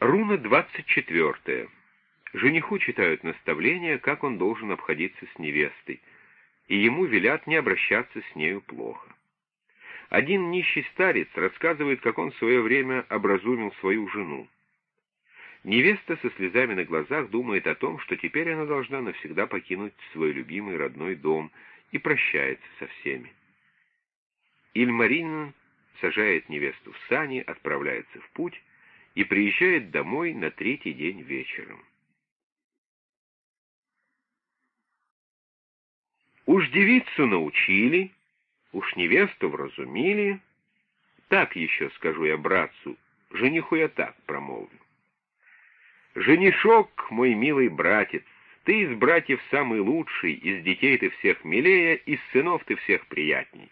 Руна 24. Жениху читают наставления, как он должен обходиться с невестой, и ему велят не обращаться с нею плохо. Один нищий старец рассказывает, как он в свое время образумил свою жену. Невеста со слезами на глазах думает о том, что теперь она должна навсегда покинуть свой любимый родной дом и прощается со всеми. Ильмарин сажает невесту в сани, отправляется в путь и приезжает домой на третий день вечером. Уж девицу научили, уж невесту вразумили, так еще скажу я братцу, жениху я так промолвлю. Женишок, мой милый братец, ты из братьев самый лучший, из детей ты всех милее, из сынов ты всех приятней.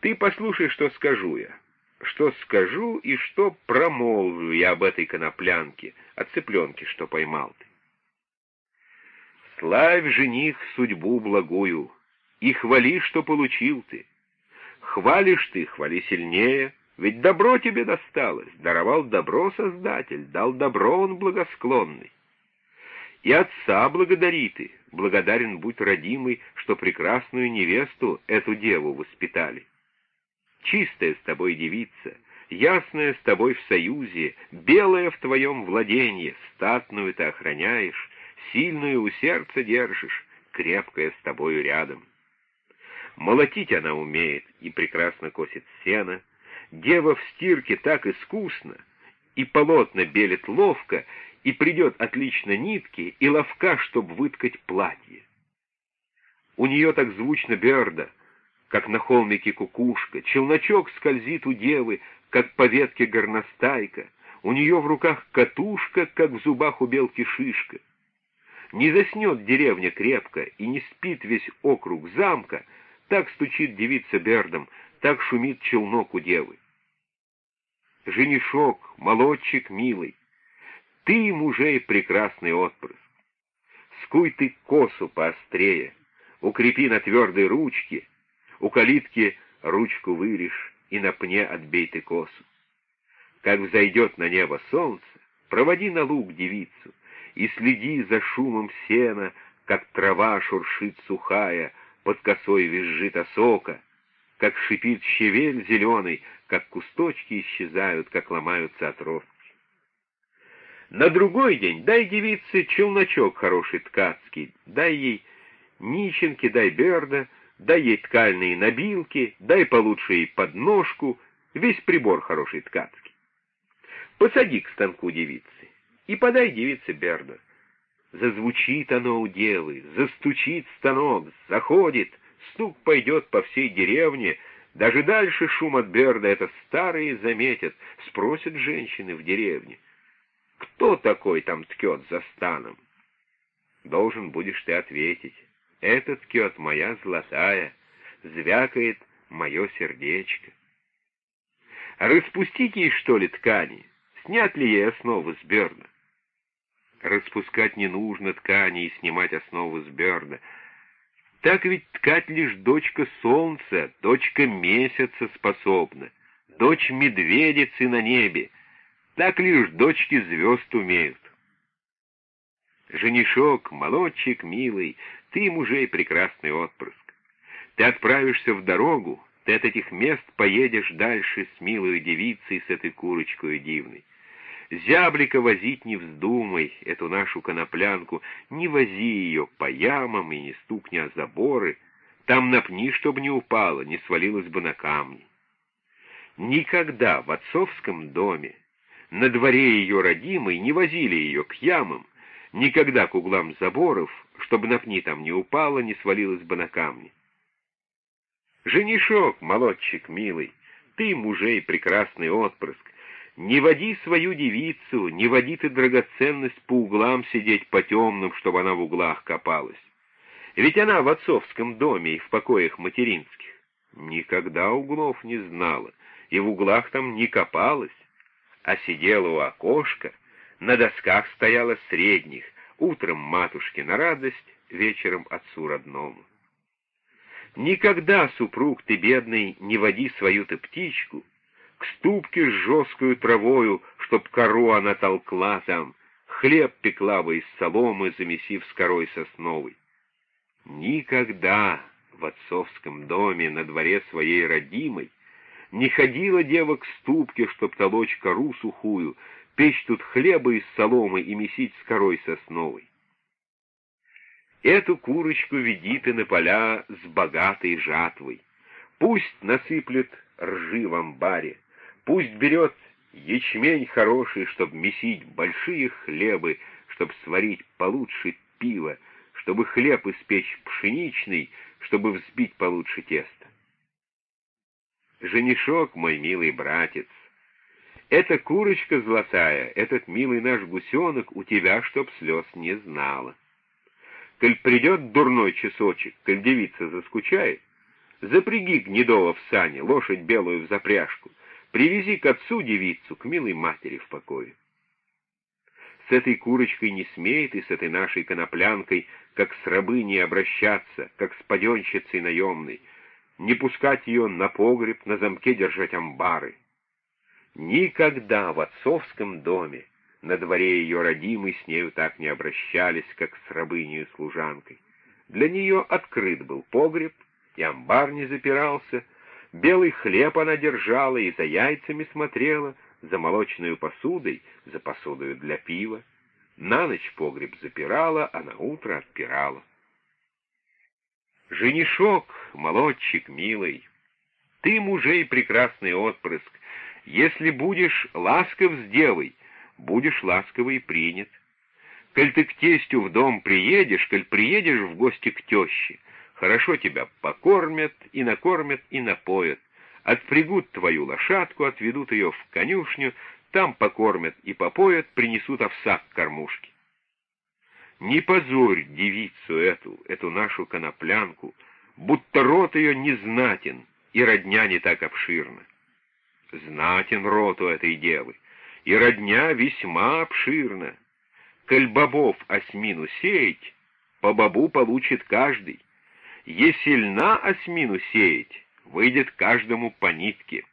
Ты послушай, что скажу я что скажу и что промолвлю я об этой коноплянке, о цыпленке, что поймал ты. Славь, жених, судьбу благую, и хвали, что получил ты. Хвалишь ты, хвали сильнее, ведь добро тебе досталось, даровал добро Создатель, дал добро он благосклонный. И отца благодари ты, благодарен будь родимый, что прекрасную невесту, эту деву, воспитали. Чистая с тобой девица, ясная с тобой в союзе, белая в твоем владении, статную ты охраняешь, сильную у сердца держишь, крепкая с тобою рядом. Молотить она умеет и прекрасно косит сено, дева в стирке так искусно, и полотна белит ловко, и придет отлично нитки, и ловка, чтоб выткать платье. У нее так звучно берда, как на холмике кукушка, челночок скользит у девы, как по ветке горностайка, у нее в руках катушка, как в зубах у белки шишка. Не заснет деревня крепко, и не спит весь округ замка, так стучит девица бердом, так шумит челнок у девы. Женишок, молодчик милый, ты, мужей, прекрасный отпрыск. Скуй ты косу поострее, укрепи на твердой ручке, у калитки ручку вырежь и на пне отбей ты косу. Как взойдет на небо солнце, проводи на луг девицу и следи за шумом сена, как трава шуршит сухая, под косой визжит осока, как шипит щавель зеленый, как кусточки исчезают, как ломаются отростки. На другой день дай девице челночок хороший ткацкий, дай ей нищенки, дай берда, дай ей ткальные набилки, дай получше ей подножку, весь прибор хороший ткацкий. Посади к станку девицы и подай девице Берда. Зазвучит оно у девы, застучит станок, заходит, стук пойдет по всей деревне, даже дальше шум от Берда это старые заметят, спросят женщины в деревне. Кто такой там ткет за станом? Должен будешь ты ответить. Этот кет моя золотая, звякает мое сердечко. Распустить ей, что ли, ткани? Снят ли ей основы с берна? Распускать не нужно ткани и снимать основы с берна. Так ведь ткать лишь дочка солнца, дочка месяца способна, дочь медведицы на небе. Так лишь дочки звезд умеют. Женишок, молодчик милый, ты, мужей, прекрасный отпрыск. Ты отправишься в дорогу, ты от этих мест поедешь дальше с милой девицей, с этой курочкой дивной. Зяблика возить не вздумай, эту нашу коноплянку, не вози ее по ямам и не стукни о заборы, там напни, чтобы не упала, не свалилась бы на камни. Никогда в отцовском доме, на дворе ее родимой, не возили ее к ямам, никогда к углам заборов, чтобы на пни там не упала, не свалилась бы на камни. Женишок, молодчик милый, ты, мужей, прекрасный отпрыск, не води свою девицу, не води ты драгоценность по углам сидеть по темным, чтобы она в углах копалась. Ведь она в отцовском доме и в покоях материнских никогда углов не знала, и в углах там не копалась, а сидела у окошка, на досках стояла средних, утром матушке на радость, вечером отцу родному. Никогда, супруг ты бедный, не води свою ты птичку к ступке с жесткою травою, чтоб кору она толкла там, хлеб пекла бы из соломы, замесив с корой сосновой. Никогда в отцовском доме на дворе своей родимой не ходила дева к ступке, чтоб толочь кору сухую, печь тут хлеба из соломы и месить с корой сосновой. Эту курочку веди ты на поля с богатой жатвой. Пусть насыплет ржи в амбаре, пусть берет ячмень хороший, чтоб месить большие хлебы, чтоб сварить получше пиво, чтобы хлеб испечь пшеничный, чтобы взбить получше тесто. Женишок, мой милый братец, эта курочка золотая, этот милый наш гусенок у тебя, чтоб слез не знала. Коль придет дурной часочек, коль девица заскучает, запряги гнедого в сане, лошадь белую в запряжку, привези к отцу девицу, к милой матери в покое. С этой курочкой не смеет и с этой нашей коноплянкой, как с рабыней обращаться, как с паденщицей наемной, не пускать ее на погреб, на замке держать амбары. Никогда в отцовском доме на дворе ее родимой с нею так не обращались, как с рабыней служанкой. Для нее открыт был погреб, и амбар не запирался, белый хлеб она держала и за яйцами смотрела, за молочную посудой, за посудою для пива. На ночь погреб запирала, а на утро отпирала. Женишок, молодчик милый, ты мужей прекрасный отпрыск, если будешь ласков с девой, будешь ласково и принят. Коль ты к тестю в дом приедешь, коль приедешь в гости к теще, хорошо тебя покормят и накормят и напоят, отпрягут твою лошадку, отведут ее в конюшню, там покормят и попоят, принесут овса к кормушке. Не позорь девицу эту, эту нашу коноплянку, будто рот ее незнатен и родня не так обширна. Знатен рот у этой девы, и родня весьма обширна. Коль бобов осьмину сеять, по бобу получит каждый. Если льна осьмину сеять, выйдет каждому по нитке.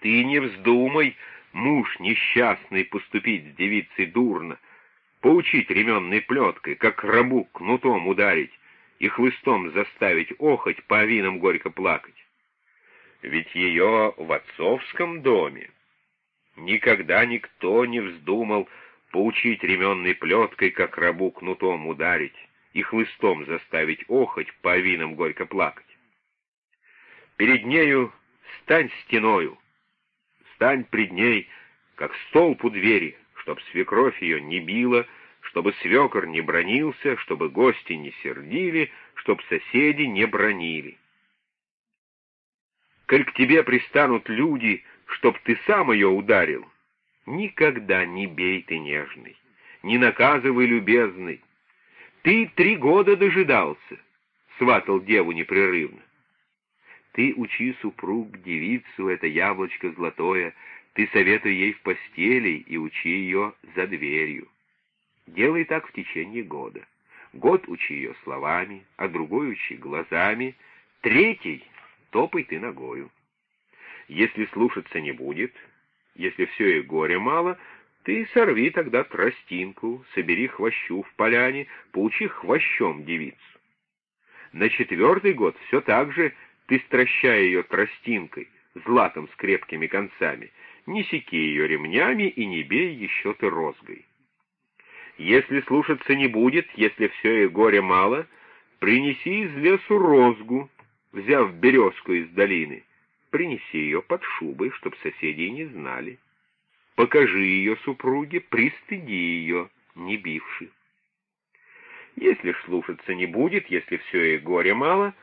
Ты не вздумай, муж несчастный, поступить с девицей дурно, поучить ременной плеткой, как рабу кнутом ударить и хлыстом заставить охоть по авинам горько плакать. Ведь ее в отцовском доме никогда никто не вздумал поучить ременной плеткой, как рабу кнутом ударить, и хлыстом заставить охоть по авинам горько плакать. Перед нею стань стеною, стань пред ней, как столб у двери, чтоб свекровь ее не била, чтобы свекор не бронился, чтобы гости не сердили, чтоб соседи не бронили. Коль к тебе пристанут люди, чтоб ты сам ее ударил, никогда не бей ты нежный, не наказывай любезный. Ты три года дожидался, сватал деву непрерывно. Ты учи супруг девицу, это яблочко золотое, ты советуй ей в постели и учи ее за дверью. Делай так в течение года. Год учи ее словами, а другой учи глазами, третий топай ты ногою. Если слушаться не будет, если все и горе мало, ты сорви тогда тростинку, собери хвощу в поляне, поучи хвощом девицу. На четвертый год все так же ты стращай ее тростинкой, златом с крепкими концами, не секи ее ремнями и не бей еще ты розгой. Если слушаться не будет, если все и горе мало, принеси из лесу розгу, взяв березку из долины, принеси ее под шубой, чтоб соседи не знали. Покажи ее супруге, пристыди ее, не бивши. Если ж слушаться не будет, если все и горе мало,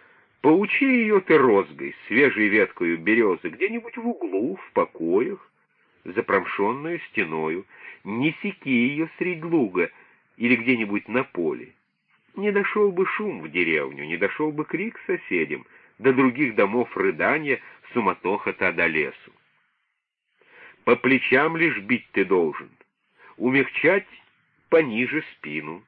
поучи ее ты розгой, свежей веткою березы, где-нибудь в углу, в покоях, запромшенную стеною, не секи ее средь луга или где-нибудь на поле. Не дошел бы шум в деревню, не дошел бы крик соседям, до других домов рыдания, суматоха-то до лесу. По плечам лишь бить ты должен, умягчать пониже спину.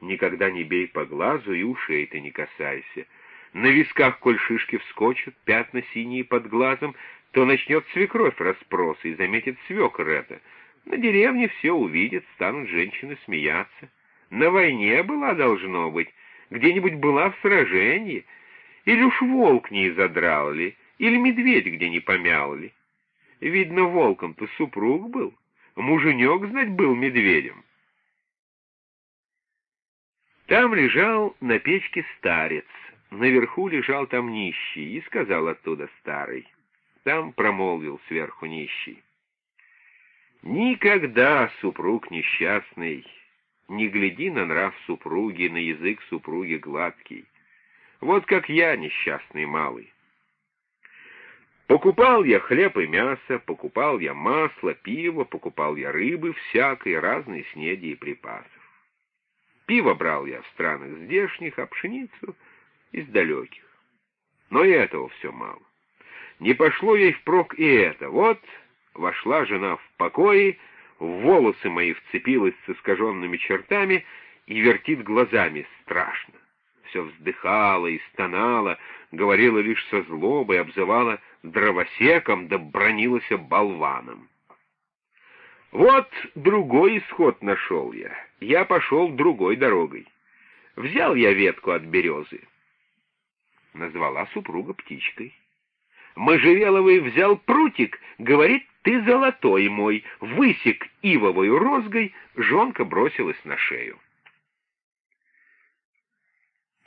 Никогда не бей по глазу и ушей ты не касайся. На висках, коль шишки вскочат, пятна синие под глазом, то начнет свекровь расспросы и заметит свекр это. На деревне все увидят, станут женщины смеяться. На войне была, должно быть, где-нибудь была в сражении, или уж волк не задрал ли, или медведь где не помял ли. Видно, волком-то супруг был, муженек, знать, был медведем. Там лежал на печке старец, наверху лежал там нищий, и сказал оттуда старый. Там промолвил сверху нищий. Никогда, супруг несчастный, не гляди на нрав супруги, на язык супруги гладкий. Вот как я, несчастный малый. Покупал я хлеб и мясо, покупал я масло, пиво, покупал я рыбы всякой, разные снеди и припасов. Пиво брал я в странах здешних, а пшеницу из далеких. Но и этого все мало. Не пошло ей впрок и это. Вот вошла жена в покое, в волосы мои вцепилась с искаженными чертами и вертит глазами страшно. Все вздыхала и стонала, говорила лишь со злобой, обзывала дровосеком да бронилась болваном. Вот другой исход нашел я. Я пошел другой дорогой. Взял я ветку от березы. Назвала супруга птичкой. Можжевеловый взял прутик, говорит, ты золотой мой, высек ивовою розгой, жонка бросилась на шею.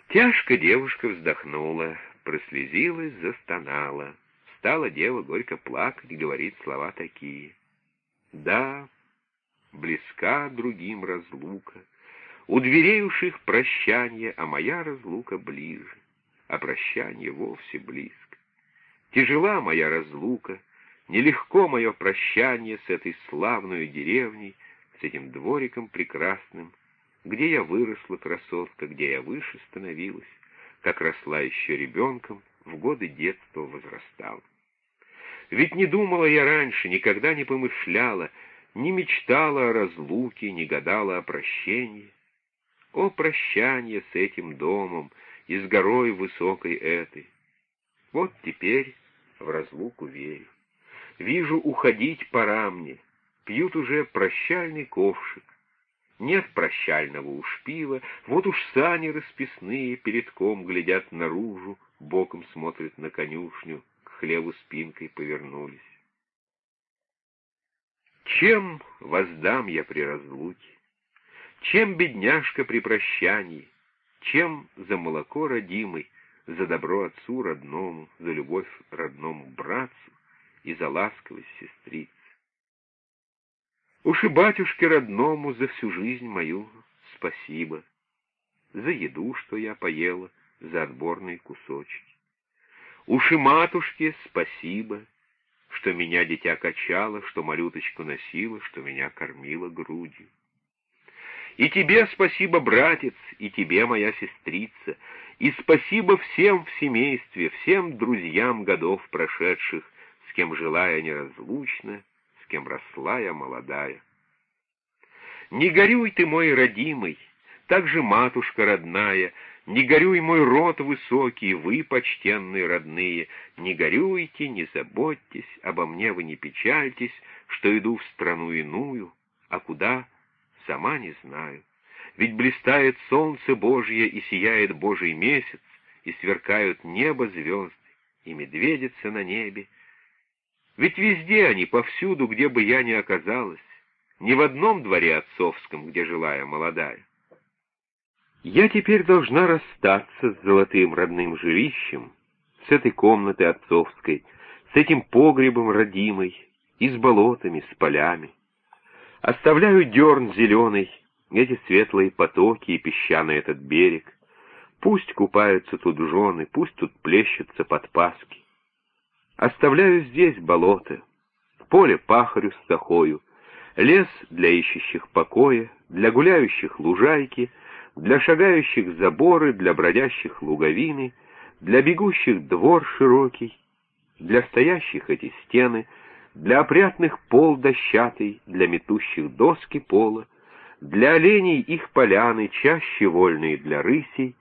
Тяжко девушка вздохнула, прослезилась, застонала. Стала дева горько плакать, говорит слова такие. Да, близка другим разлука, у дверей уж их прощанье, а моя разлука ближе, а прощанье вовсе близко. Тяжела моя разлука, нелегко мое прощание с этой славной деревней, с этим двориком прекрасным, где я выросла, красотка, где я выше становилась, как росла еще ребенком, в годы детства возрастала. Ведь не думала я раньше, никогда не помышляла, не мечтала о разлуке, не гадала о прощении. О прощание с этим домом и с горой высокой этой! Вот теперь в разлуку верю. Вижу, уходить пора мне. Пьют уже прощальный ковшик. Нет прощального уж пива, вот уж сани расписные передком глядят наружу, боком смотрят на конюшню, к хлеву спинкой повернулись. Чем воздам я при разлуке? Чем бедняжка при прощании? Чем за молоко родимый за добро отцу родному, за любовь родному братцу и за ласковость сестрицы. Уж и батюшке родному за всю жизнь мою спасибо, за еду, что я поела, за отборные кусочки. Уж и матушке спасибо, что меня дитя качало, что малюточку носила, что меня кормила грудью. И тебе спасибо, братец, и тебе, моя сестрица, и спасибо всем в семействе, всем друзьям годов прошедших, с кем жила я неразлучно, кем росла я молодая. Не горюй ты, мой родимый, так же матушка родная, не горюй, мой род высокий, вы, почтенные родные, не горюйте, не заботьтесь, обо мне вы не печальтесь, что иду в страну иную, а куда, сама не знаю. Ведь блистает солнце Божье, и сияет Божий месяц, и сверкают небо звезды, и медведица на небе. Ведь везде они, повсюду, где бы я ни оказалась, не в одном дворе отцовском, где жила я молодая. Я теперь должна расстаться с золотым родным жилищем, с этой комнатой отцовской, с этим погребом родимой, и с болотами, с полями. Оставляю дерн зеленый, эти светлые потоки и песчаный этот берег. Пусть купаются тут жены, пусть тут плещутся подпаски. Оставляю здесь болото, поле пахарю с сахою, лес для ищущих покоя, для гуляющих лужайки, для шагающих заборы, для бродящих луговины, для бегущих двор широкий, для стоящих эти стены, для опрятных пол дощатый, для метущих доски пола, для оленей их поляны, чаще вольные для рысей,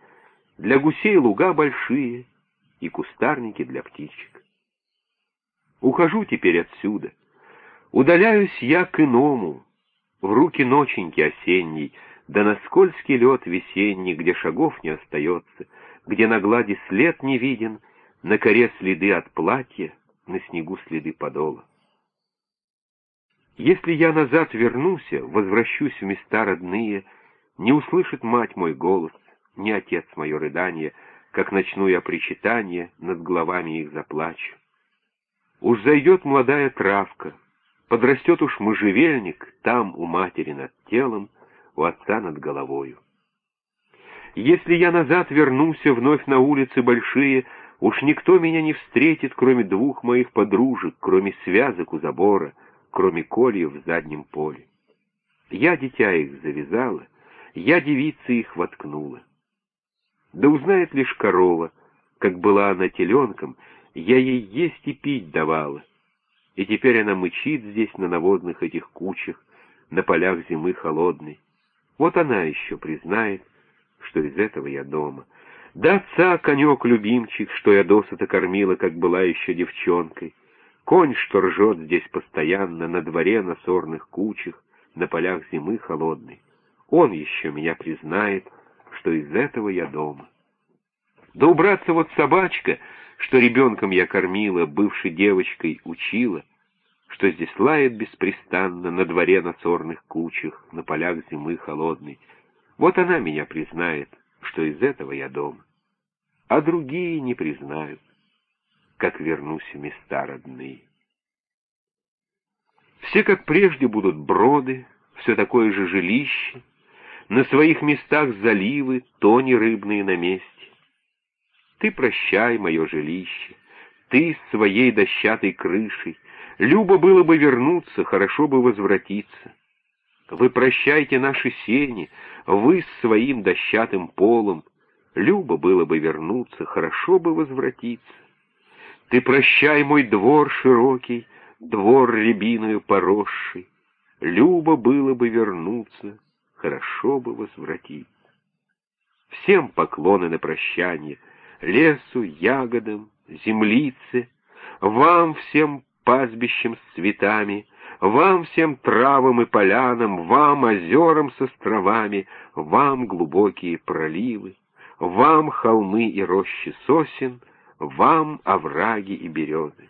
для гусей луга большие и кустарники для птичек. Ухожу теперь отсюда. Удаляюсь я к иному, в руки ноченьки осенней, да на скользкий лед весенний, где шагов не остается, где на глади след не виден, на коре следы от платья, на снегу следы подола. Если я назад вернусь, возвращусь в места родные, не услышит мать мой голос, ни отец мое рыдание, как начну я причитание, над головами их заплачу. Уж зайдет молодая травка, подрастет уж можжевельник, там у матери над телом, у отца над головою. Если я назад вернусь вновь на улицы большие, уж никто меня не встретит, кроме двух моих подружек, кроме связок у забора, кроме кольев в заднем поле. Я дитя их завязала, я девицы их воткнула. Да узнает лишь корова, как была она теленком, я ей есть и пить давала. И теперь она мычит здесь на навозных этих кучах, на полях зимы холодной. Вот она еще признает, что из этого я дома. Да отца конек-любимчик, что я досыта кормила, как была еще девчонкой. Конь, что ржет здесь постоянно, на дворе, на сорных кучах, на полях зимы холодной. Он еще меня признает, что из этого я дома. Да убраться вот собачка, что ребенком я кормила, бывшей девочкой учила, что здесь лает беспрестанно на дворе на сорных кучах, на полях зимы холодной. Вот она меня признает, что из этого я дома. А другие не признают, как вернусь в места родные. Все, как прежде, будут броды, все такое же жилище, на своих местах заливы, тони рыбные на месте. Ты прощай, мое жилище, ты с своей дощатой крышей, Любо было бы вернуться, хорошо бы возвратиться. Вы прощайте наши сени, вы с своим дощатым полом. Любо было бы вернуться, хорошо бы возвратиться. Ты прощай мой двор широкий, двор рябиною поросший. Любо было бы вернуться, хорошо бы возвратиться. Всем поклоны на прощание, лесу, ягодам, землице, вам всем пастбищем с цветами, вам всем травам и полянам, вам озерам с островами, вам глубокие проливы, вам холмы и рощи сосен, вам овраги и березы.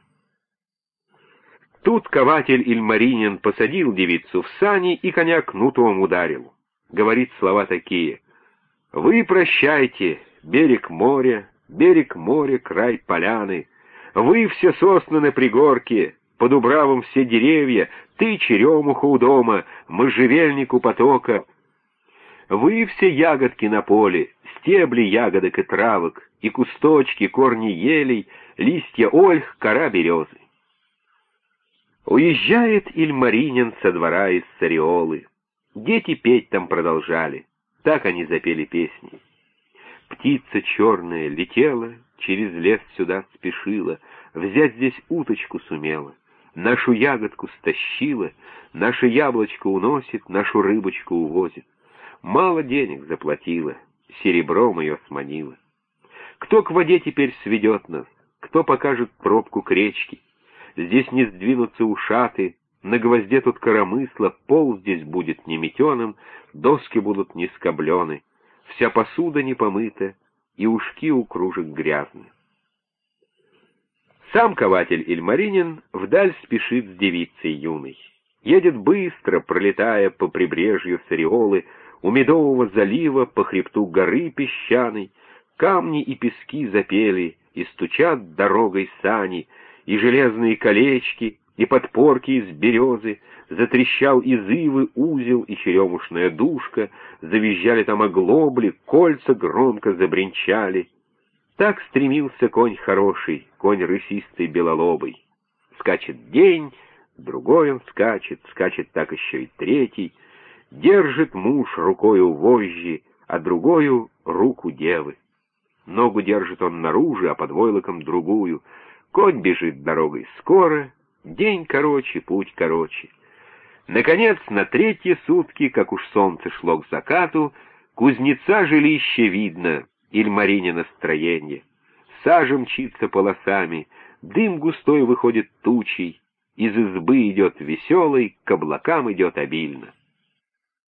Тут кователь Ильмаринин посадил девицу в сани и коня кнутом ударил. Говорит слова такие. «Вы прощайте, берег моря, берег моря, край поляны, вы все сосны на пригорке, под убравом все деревья, ты черемуха у дома, можжевельник у потока. Вы все ягодки на поле, стебли ягодок и травок, и кусточки, корни елей, листья ольх, кора березы. Уезжает Ильмаринин со двора из Сариолы. Дети петь там продолжали. Так они запели песни. Птица черная летела, через лес сюда спешила, взять здесь уточку сумела, нашу ягодку стащила, наше яблочко уносит, нашу рыбочку увозит. Мало денег заплатила, серебром ее сманила. Кто к воде теперь сведет нас, кто покажет пробку к речке? Здесь не сдвинутся ушаты, на гвозде тут коромысла, пол здесь будет не метеным, доски будут не скоблены, вся посуда не помыта, и ушки у кружек грязны. Сам кователь Ильмаринин вдаль спешит с девицей юной. Едет быстро, пролетая по прибрежью Сариолы, у Медового залива по хребту горы песчаной, камни и пески запели, и стучат дорогой сани, и железные колечки, и подпорки из березы, затрещал из узел и черемушная душка, завизжали там оглобли, кольца громко забринчали. Так стремился конь хороший, конь рысистый белолобый. Скачет день, другой он скачет, скачет так еще и третий. Держит муж рукою вожжи, а другою руку девы. Ногу держит он наружу, а под войлоком другую. Конь бежит дорогой скоро, день короче, путь короче. Наконец, на третьи сутки, как уж солнце шло к закату, кузнеца жилище видно — Ильмарине настроение. Сажа мчится полосами, дым густой выходит тучей, из избы идет веселый, к облакам идет обильно.